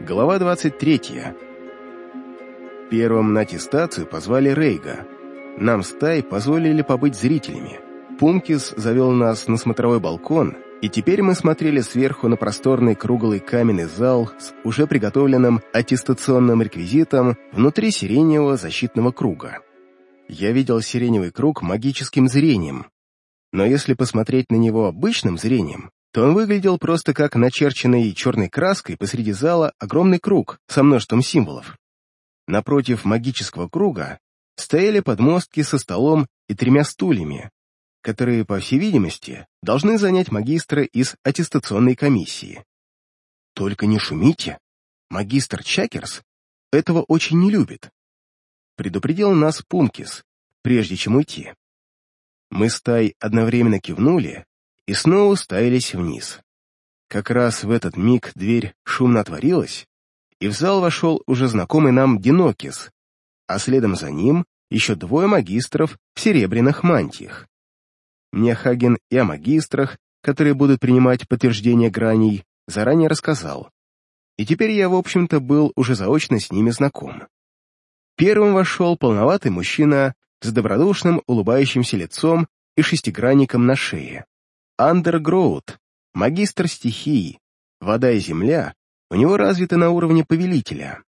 Глава 23. Первым на аттестацию позвали Рейга. Нам с Тай позволили побыть зрителями. Пумкис завел нас на смотровой балкон, и теперь мы смотрели сверху на просторный круглый каменный зал с уже приготовленным аттестационным реквизитом внутри сиреневого защитного круга. Я видел сиреневый круг магическим зрением, но если посмотреть на него обычным зрением, то он выглядел просто как начерченный черной краской посреди зала огромный круг со множеством символов. Напротив магического круга стояли подмостки со столом и тремя стульями, которые, по всей видимости, должны занять магистры из аттестационной комиссии. Только не шумите, магистр Чакерс этого очень не любит. Предупредил нас Пумкис, прежде чем уйти. Мы с Тай одновременно кивнули и снова уставились вниз. Как раз в этот миг дверь шумно отворилась, и в зал вошел уже знакомый нам Динокис, а следом за ним еще двое магистров в серебряных мантиях. Мне Хаген и о магистрах, которые будут принимать подтверждение граней, заранее рассказал. И теперь я, в общем-то, был уже заочно с ними знаком. Первым вошел полноватый мужчина с добродушным, улыбающимся лицом и шестигранником на шее. Андергроуд, магистр стихий, вода и земля, у него развиты на уровне повелителя,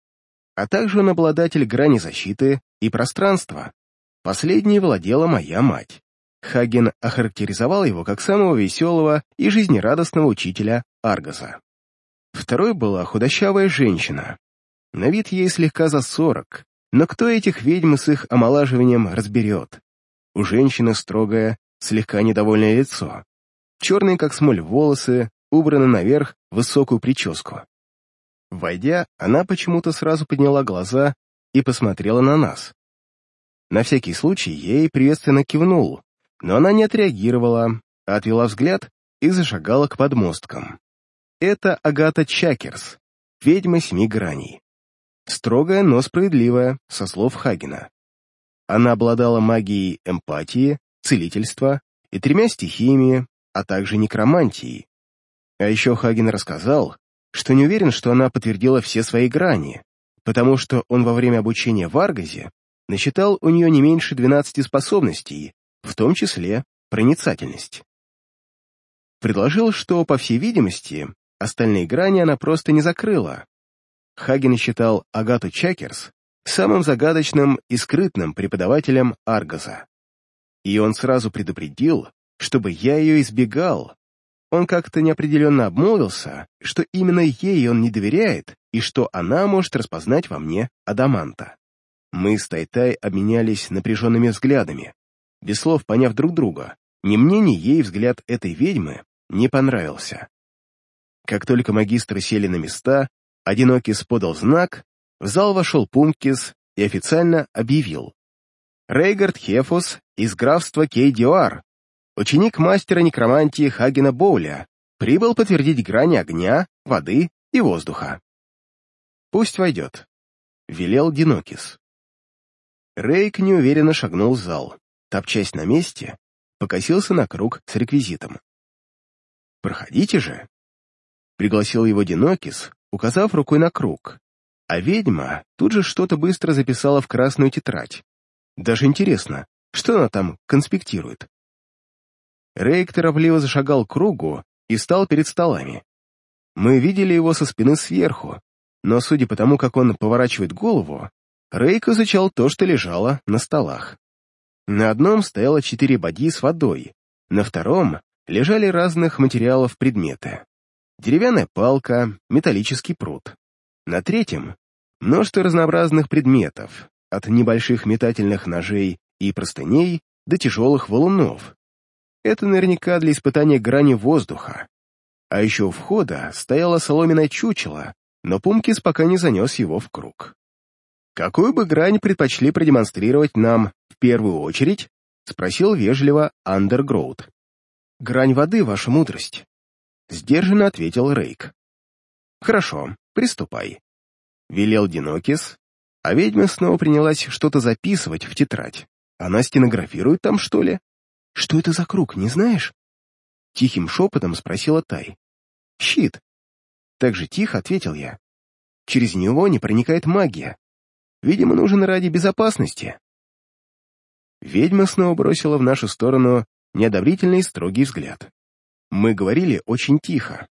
а также он обладатель грани защиты и пространства. Последней владела моя мать. Хаген охарактеризовал его как самого веселого и жизнерадостного учителя Аргаса. Второй была худощавая женщина. На вид ей слегка за сорок, но кто этих ведьм с их омолаживанием разберет? У женщины строгое, слегка недовольное лицо. Черные, как смоль, волосы, убраны наверх высокую прическу. Войдя, она почему-то сразу подняла глаза и посмотрела на нас. На всякий случай ей приветственно кивнул, но она не отреагировала, а отвела взгляд и зашагала к подмосткам. Это Агата Чакерс, ведьма семи граней. Строгая, но справедливая, со слов Хагена. Она обладала магией эмпатии, целительства и тремя стихиями, а также некромантией. А еще Хаген рассказал, что не уверен, что она подтвердила все свои грани, потому что он во время обучения в Аргазе насчитал у нее не меньше 12 способностей, в том числе проницательность. Предложил, что, по всей видимости, остальные грани она просто не закрыла, Хаген считал Агату Чакерс самым загадочным и скрытным преподавателем Аргаза. И он сразу предупредил, чтобы я ее избегал. Он как-то неопределенно обмолвился, что именно ей он не доверяет и что она может распознать во мне Адаманта. Мы с Тайтай обменялись напряженными взглядами, без слов поняв друг друга. Ни мне, ни ей взгляд этой ведьмы не понравился. Как только магистры сели на места, Одинокис подал знак, в зал вошел Пункис и официально объявил. Рейгард Хефус из графства Кейдиуар, ученик мастера некромантии Хагена Боуля, прибыл подтвердить грани огня, воды и воздуха. «Пусть войдет», — велел Динокис. Рейк неуверенно шагнул в зал, топчась на месте, покосился на круг с реквизитом. «Проходите же», — пригласил его Динокис, указав рукой на круг, а ведьма тут же что-то быстро записала в красную тетрадь. Даже интересно, что она там конспектирует? Рейк торопливо зашагал к кругу и стал перед столами. Мы видели его со спины сверху, но судя по тому, как он поворачивает голову, Рейк изучал то, что лежало на столах. На одном стояло четыре боди с водой, на втором лежали разных материалов предметы деревянная палка, металлический пруд. На третьем — множество разнообразных предметов, от небольших метательных ножей и простыней до тяжелых валунов. Это наверняка для испытания грани воздуха. А еще у входа стояло соломенное чучело, но Пумкис пока не занес его в круг. «Какую бы грань предпочли продемонстрировать нам в первую очередь?» — спросил вежливо Андергроуд. «Грань воды, ваша мудрость», Сдержанно ответил Рейк. «Хорошо, приступай», — велел Динокис, а ведьма снова принялась что-то записывать в тетрадь. Она стенографирует там, что ли? Что это за круг, не знаешь? Тихим шепотом спросила Тай. «Щит». Так же тихо ответил я. через него не проникает магия. Видимо, нужен ради безопасности. Ведьма снова бросила в нашу сторону неодобрительный строгий взгляд. Мы говорили очень тихо.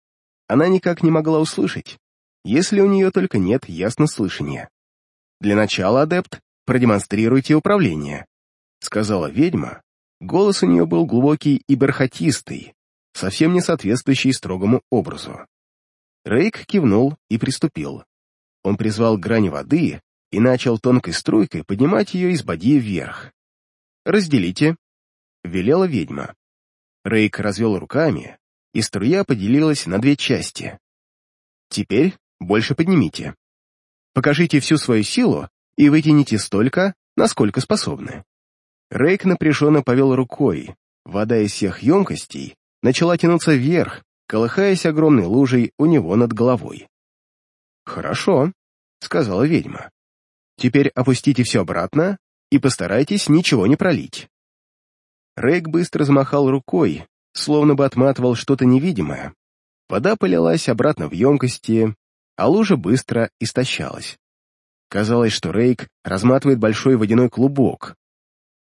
Она никак не могла услышать, если у нее только нет яснослышания. «Для начала, адепт, продемонстрируйте управление», — сказала ведьма. Голос у нее был глубокий и бархатистый, совсем не соответствующий строгому образу. Рейк кивнул и приступил. Он призвал грань воды и начал тонкой струйкой поднимать ее из боди вверх. «Разделите», — велела ведьма. Рейк развел руками, и струя поделилась на две части. «Теперь больше поднимите. Покажите всю свою силу и вытяните столько, насколько способны». Рейк напряженно повел рукой. Вода из всех емкостей начала тянуться вверх, колыхаясь огромной лужей у него над головой. «Хорошо», — сказала ведьма. «Теперь опустите все обратно и постарайтесь ничего не пролить». Рейк быстро замахал рукой, словно бы отматывал что-то невидимое. Вода полилась обратно в емкости, а лужа быстро истощалась. Казалось, что Рейк разматывает большой водяной клубок.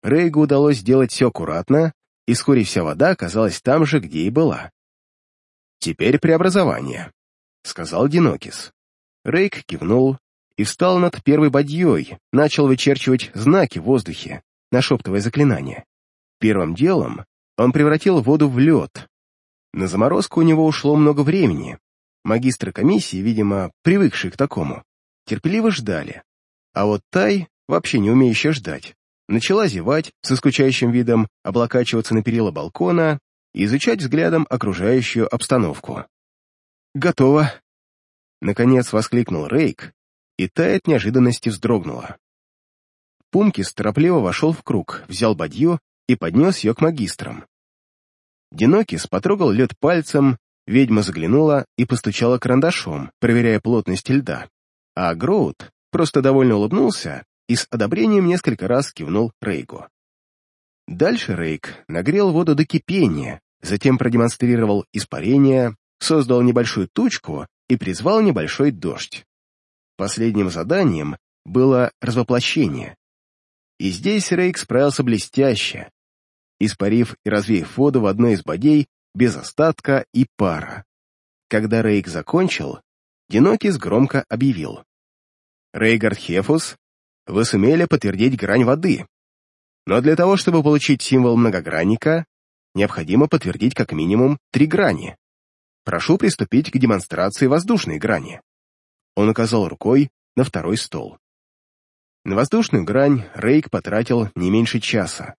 Рейгу удалось сделать все аккуратно, и вскоре вся вода оказалась там же, где и была. «Теперь преобразование», — сказал Динокис. Рейк кивнул и встал над первой бадьей, начал вычерчивать знаки в воздухе, нашептывая заклинание. Первым делом он превратил воду в лед. На заморозку у него ушло много времени. Магистры комиссии, видимо, привыкшие к такому, терпеливо ждали. А вот Тай, вообще не умеющая ждать, начала зевать, со скучающим видом облокачиваться на перила балкона и изучать взглядом окружающую обстановку. «Готово!» Наконец воскликнул Рейк, и Тай от неожиданности вздрогнула. Пумкис торопливо вошел в круг, взял бадью и поднес ее к магистрам. Динокис потрогал лед пальцем, ведьма заглянула и постучала карандашом, проверяя плотность льда, а Гроут просто довольно улыбнулся и с одобрением несколько раз кивнул Рейгу. Дальше Рейк нагрел воду до кипения, затем продемонстрировал испарение, создал небольшую тучку и призвал небольшой дождь. Последним заданием было развоплощение. И здесь Рейк справился блестяще, испарив и развеяв воду в одной из бодей без остатка и пара. Когда Рейк закончил, Динокис громко объявил. «Рейгард Хефус, вы сумели подтвердить грань воды. Но для того, чтобы получить символ многогранника, необходимо подтвердить как минимум три грани. Прошу приступить к демонстрации воздушной грани». Он указал рукой на второй стол. На воздушную грань Рейк потратил не меньше часа.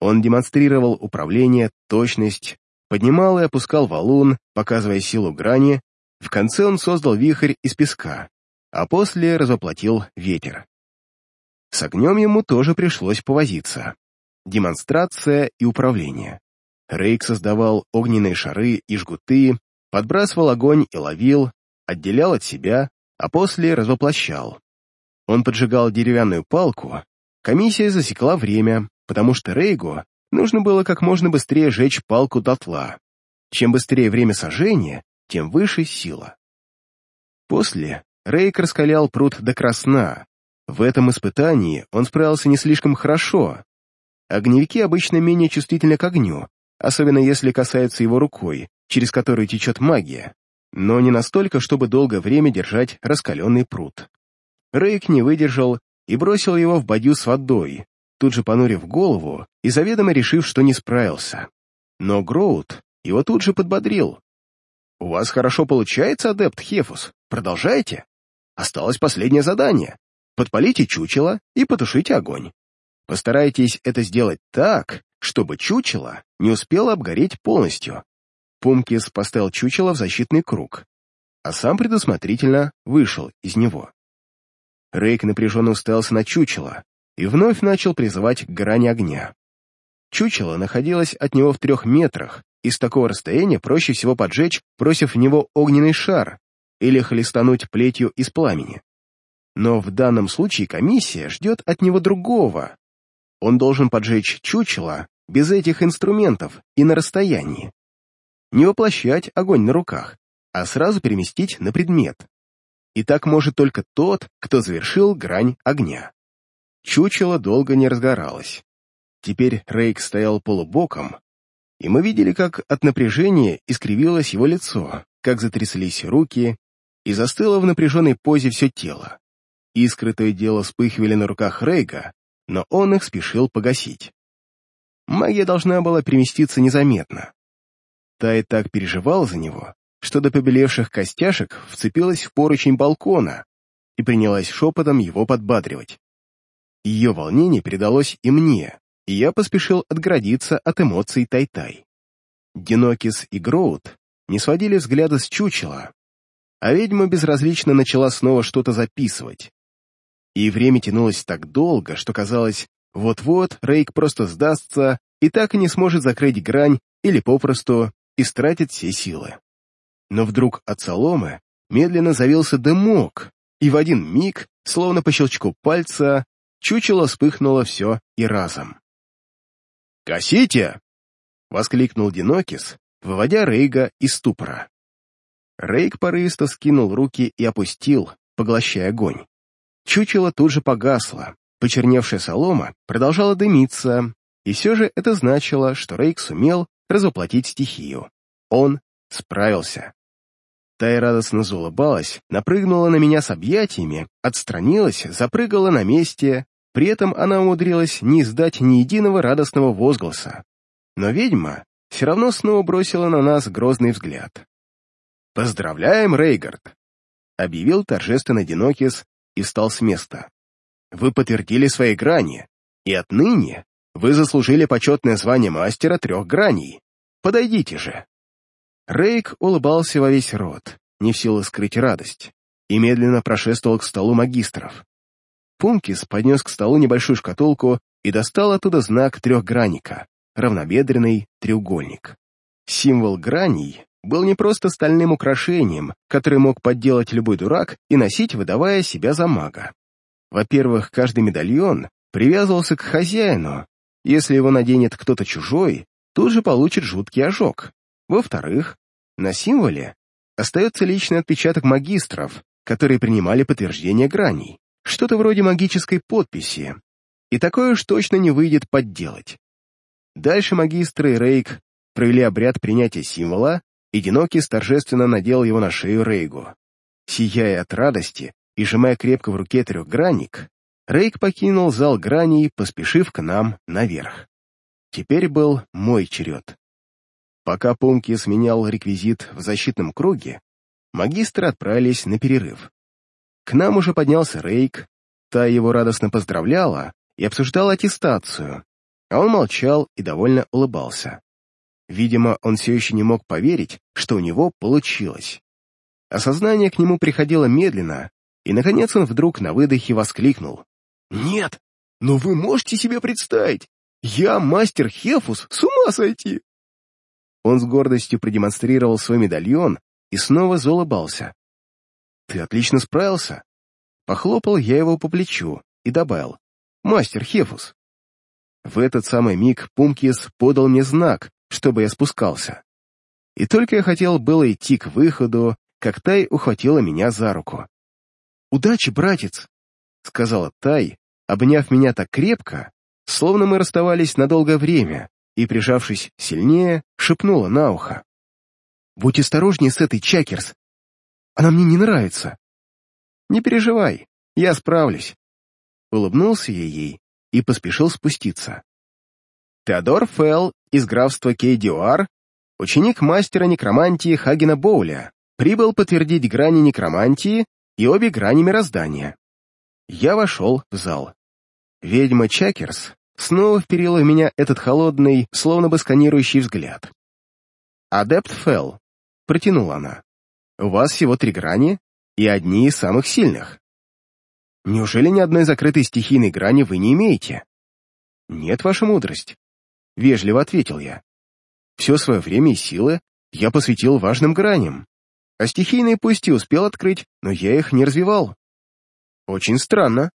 Он демонстрировал управление, точность, поднимал и опускал валун, показывая силу грани, в конце он создал вихрь из песка, а после разоплатил ветер. С огнем ему тоже пришлось повозиться. Демонстрация и управление. Рейк создавал огненные шары и жгуты, подбрасывал огонь и ловил, отделял от себя, а после развоплощал. Он поджигал деревянную палку, комиссия засекла время, потому что Рейгу нужно было как можно быстрее жечь палку дотла. Чем быстрее время сожжения, тем выше сила. После Рейк раскалял пруд до красна. В этом испытании он справился не слишком хорошо. Огневики обычно менее чувствительны к огню, особенно если касаются его рукой, через которую течет магия, но не настолько, чтобы долгое время держать раскаленный пруд. Рейк не выдержал и бросил его в бадью с водой, тут же понурив голову и заведомо решив, что не справился. Но Гроут его тут же подбодрил. «У вас хорошо получается, адепт Хефус. Продолжайте. Осталось последнее задание. Подпалите чучело и потушите огонь. Постарайтесь это сделать так, чтобы чучело не успело обгореть полностью». Пумкис поставил чучело в защитный круг, а сам предусмотрительно вышел из него. Рейк напряженно уставился на чучело и вновь начал призывать к грани огня. Чучело находилось от него в трех метрах, и с такого расстояния проще всего поджечь, бросив в него огненный шар или хлестануть плетью из пламени. Но в данном случае комиссия ждет от него другого. Он должен поджечь чучело без этих инструментов и на расстоянии. Не воплощать огонь на руках, а сразу переместить на предмет. и так может только тот, кто завершил грань огня. Чучело долго не разгоралось. Теперь Рейк стоял полубоком, и мы видели, как от напряжения искривилось его лицо, как затряслись руки, и застыло в напряженной позе все тело. Искры то и дело вспыхивали на руках Рейга, но он их спешил погасить. Магия должна была переместиться незаметно. Тай так переживал за него, что до побелевших костяшек вцепилась в поручень балкона и принялась шепотом его подбадривать. Ее волнение передалось и мне, и я поспешил отградиться от эмоций Тай-Тай. Динокис и Гроут не сводили взгляда с чучела, а ведьма безразлично начала снова что-то записывать. И время тянулось так долго, что казалось, вот-вот Рейк просто сдастся и так и не сможет закрыть грань или попросту истратит все силы. Но вдруг от соломы медленно завился дымок, и в один миг, словно по щелчку пальца, чучело вспыхнуло все и разом. «Косите!» — воскликнул Динокис, выводя Рейга из ступора. Рейк порывисто скинул руки и опустил, поглощая огонь. Чучело тут же погасло, почерневшая солома продолжала дымиться, и все же это значило, что Рейк сумел разоплатить стихию. Он справился. Тай радостно заулыбалась, напрыгнула на меня с объятиями, отстранилась, запрыгала на месте, при этом она умудрилась не издать ни единого радостного возгласа. Но ведьма все равно снова бросила на нас грозный взгляд. «Поздравляем, Рейгард!» — объявил торжественно Динокис и встал с места. «Вы подтвердили свои грани, и отныне вы заслужили почетное звание мастера трех граней. Подойдите же!» Рейк улыбался во весь рот, не в силах скрыть радость, и медленно прошествовал к столу магистров. Пункис поднес к столу небольшую шкатулку и достал оттуда знак трехгранника, равнобедренный треугольник. Символ граней был не просто стальным украшением, которое мог подделать любой дурак и носить, выдавая себя за мага. Во-первых, каждый медальон привязывался к хозяину. Если его наденет кто-то чужой, тут же получит жуткий ожог. Во-вторых, на символе остается личный отпечаток магистров, которые принимали подтверждение граней, что-то вроде магической подписи, и такое уж точно не выйдет подделать. Дальше магистры и Рейк провели обряд принятия символа, и торжественно надел его на шею Рейгу. Сияя от радости и сжимая крепко в руке трехгранник, Рейк покинул зал граней, поспешив к нам наверх. Теперь был мой черед. Пока Пумки сменял реквизит в защитном круге, магистры отправились на перерыв. К нам уже поднялся Рейк, та его радостно поздравляла и обсуждала аттестацию, а он молчал и довольно улыбался. Видимо, он все еще не мог поверить, что у него получилось. Осознание к нему приходило медленно, и, наконец, он вдруг на выдохе воскликнул. «Нет! Ну вы можете себе представить! Я мастер Хефус, с ума сойти!» Он с гордостью продемонстрировал свой медальон и снова заулыбался. «Ты отлично справился!» Похлопал я его по плечу и добавил. «Мастер Хефус!» В этот самый миг Пумкис подал мне знак, чтобы я спускался. И только я хотел было идти к выходу, как Тай ухватила меня за руку. «Удачи, братец!» — сказала Тай, обняв меня так крепко, словно мы расставались на долгое время, и, прижавшись сильнее, шепнула на ухо. «Будь осторожнее с этой Чакерс. Она мне не нравится». «Не переживай, я справлюсь». Улыбнулся я ей и поспешил спуститься. Теодор Фелл из графства Кейдиуар, ученик мастера некромантии Хагена Боуля, прибыл подтвердить грани некромантии и обе грани мироздания. Я вошел в зал. Ведьма Чакерс снова вперила в меня этот холодный, словно бы сканирующий взгляд. «Адепт Фелл», — протянула она, — «у вас всего три грани и одни из самых сильных. Неужели ни одной закрытой стихийной грани вы не имеете?» «Нет, ваша мудрость», — вежливо ответил я. «Все свое время и силы я посвятил важным граням, а стихийные пусть успел открыть, но я их не развивал». «Очень странно»,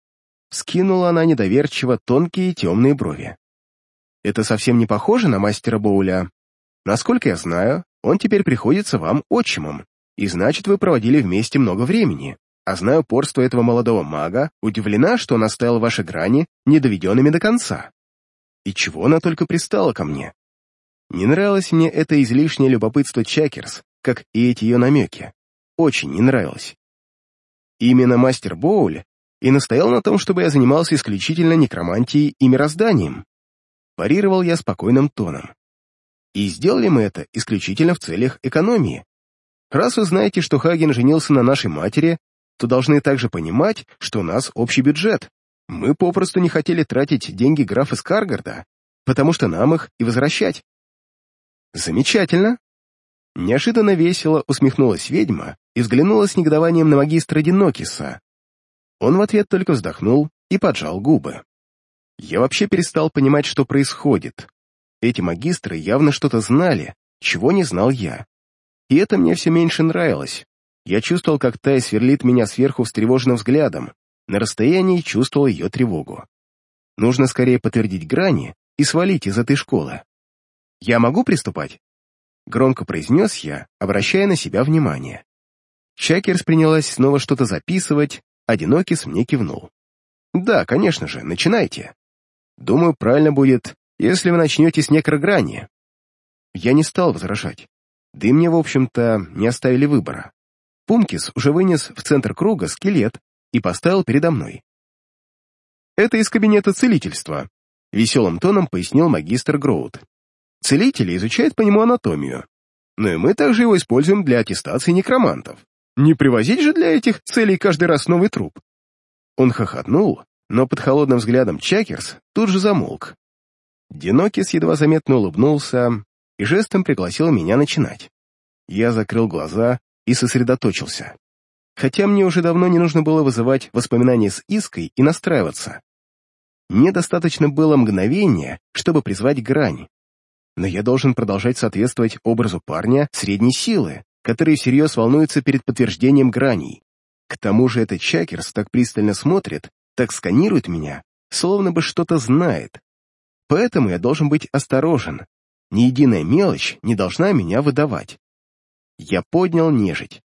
Скинула она недоверчиво тонкие темные брови. «Это совсем не похоже на мастера Боуля. Насколько я знаю, он теперь приходится вам отчимом, и значит, вы проводили вместе много времени. а зная упорство этого молодого мага, удивлена, что он оставил ваши грани недоведенными до конца. И чего она только пристала ко мне? Не нравилось мне это излишнее любопытство Чакерс, как и эти ее намеки. Очень не нравилось. Именно мастер Боуль и настоял на том, чтобы я занимался исключительно некромантией и мирозданием. Парировал я спокойным тоном. И сделали мы это исключительно в целях экономии. Раз вы знаете, что Хаген женился на нашей матери, то должны также понимать, что у нас общий бюджет. Мы попросту не хотели тратить деньги графа Скаргарда, потому что нам их и возвращать. Замечательно. Неожиданно весело усмехнулась ведьма и взглянула с негодованием на магистра Динокиса. Он в ответ только вздохнул и поджал губы. Я вообще перестал понимать, что происходит. Эти магистры явно что-то знали, чего не знал я. И это мне все меньше нравилось. Я чувствовал, как Тай сверлит меня сверху встревоженным взглядом, на расстоянии чувствовал ее тревогу. Нужно скорее подтвердить грани и свалить из этой школы. «Я могу приступать?» Громко произнес я, обращая на себя внимание. Чакерс принялась снова что-то записывать, Одинокис мне кивнул. «Да, конечно же, начинайте. Думаю, правильно будет, если вы начнете с некрограни». Я не стал возражать. Да и мне, в общем-то, не оставили выбора. Пумкис уже вынес в центр круга скелет и поставил передо мной. «Это из кабинета целительства», — веселым тоном пояснил магистр Гроуд. «Целители изучают по нему анатомию, но и мы также его используем для аттестации некромантов. Не привозить же для этих целей каждый раз новый труп». Он хохотнул, но под холодным взглядом Чакерс тут же замолк. Динокис едва заметно улыбнулся и жестом пригласил меня начинать. Я закрыл глаза и сосредоточился. Хотя мне уже давно не нужно было вызывать воспоминания с Иской и настраиваться. Мне достаточно было мгновения, чтобы призвать грань. Но я должен продолжать соответствовать образу парня средней силы, который всерьез волнуется перед подтверждением граней. К тому же этот Чакерс так пристально смотрит, так сканирует меня, словно бы что-то знает. Поэтому я должен быть осторожен. Ни единая мелочь не должна меня выдавать. Я поднял нежить.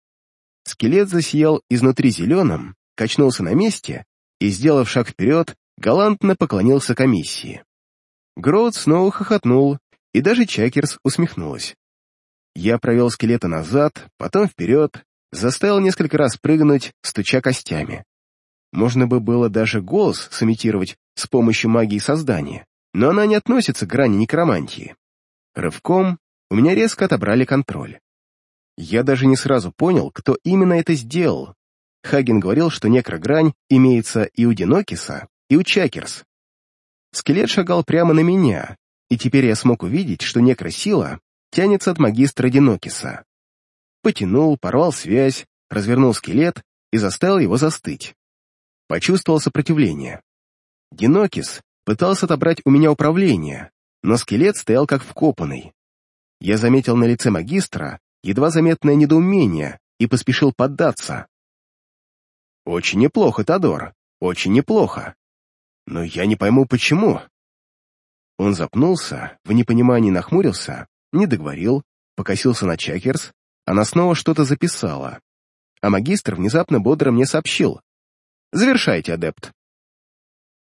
Скелет засиял изнутри зеленым, качнулся на месте и, сделав шаг вперед, галантно поклонился комиссии. Гроуд снова хохотнул, и даже Чакерс усмехнулась. Я провел скелета назад, потом вперед, заставил несколько раз прыгнуть, стуча костями. Можно бы было даже голос сымитировать с помощью магии создания, но она не относится к грани некромантии. Рывком у меня резко отобрали контроль. Я даже не сразу понял, кто именно это сделал. Хаген говорил, что некрогрань имеется и у Динокиса, и у Чакерс. Скелет шагал прямо на меня, и теперь я смог увидеть, что некросила тянется от магистра Динокиса. Потянул, порвал связь, развернул скелет и заставил его застыть. Почувствовал сопротивление. Динокис пытался отобрать у меня управление, но скелет стоял как вкопанный. Я заметил на лице магистра едва заметное недоумение и поспешил поддаться. «Очень неплохо, Тодор, очень неплохо. Но я не пойму, почему». Он запнулся, в непонимании нахмурился, не договорил, покосился на Чакерс, она снова что-то записала. А магистр внезапно бодро мне сообщил. «Завершайте, адепт».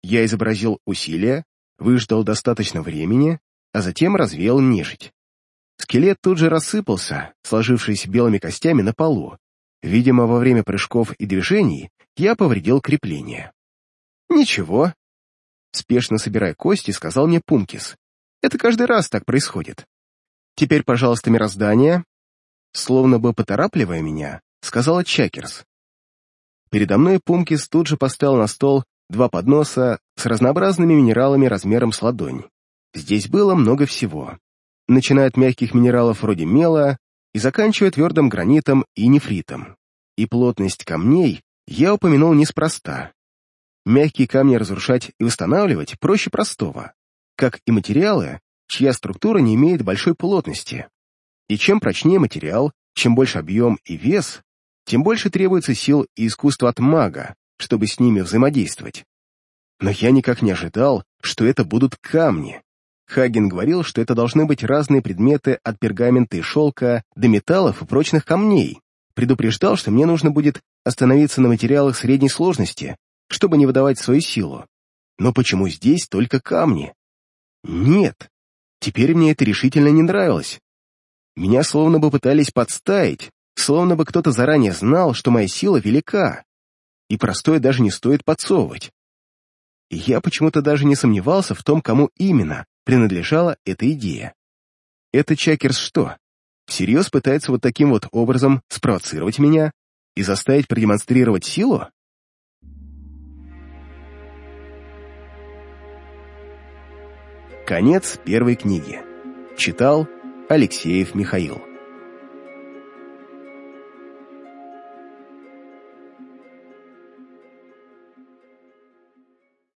Я изобразил усилие, выждал достаточно времени, а затем развеял нежить. Скелет тут же рассыпался, сложившись белыми костями на полу. Видимо, во время прыжков и движений я повредил крепление. «Ничего», — спешно собирая кости, сказал мне Пумкис. «Это каждый раз так происходит. Теперь, пожалуйста, мироздание». Словно бы поторапливая меня, сказала Чакерс. Передо мной Пумкис тут же поставил на стол два подноса с разнообразными минералами размером с ладонь. Здесь было много всего начиная от мягких минералов вроде мела и заканчивая твердым гранитом и нефритом. И плотность камней я упомянул неспроста. Мягкие камни разрушать и восстанавливать проще простого, как и материалы, чья структура не имеет большой плотности. И чем прочнее материал, чем больше объем и вес, тем больше требуется сил и искусства от мага, чтобы с ними взаимодействовать. Но я никак не ожидал, что это будут камни. Хаген говорил, что это должны быть разные предметы от пергамента и шелка до металлов и прочных камней, предупреждал, что мне нужно будет остановиться на материалах средней сложности, чтобы не выдавать свою силу. Но почему здесь только камни? Нет, теперь мне это решительно не нравилось. Меня словно бы пытались подставить, словно бы кто-то заранее знал, что моя сила велика, и простое даже не стоит подсовывать. И я почему-то даже не сомневался в том, кому именно принадлежала эта идея. Это Чакерс что, всерьез пытается вот таким вот образом спровоцировать меня и заставить продемонстрировать силу? Конец первой книги. Читал Алексеев Михаил.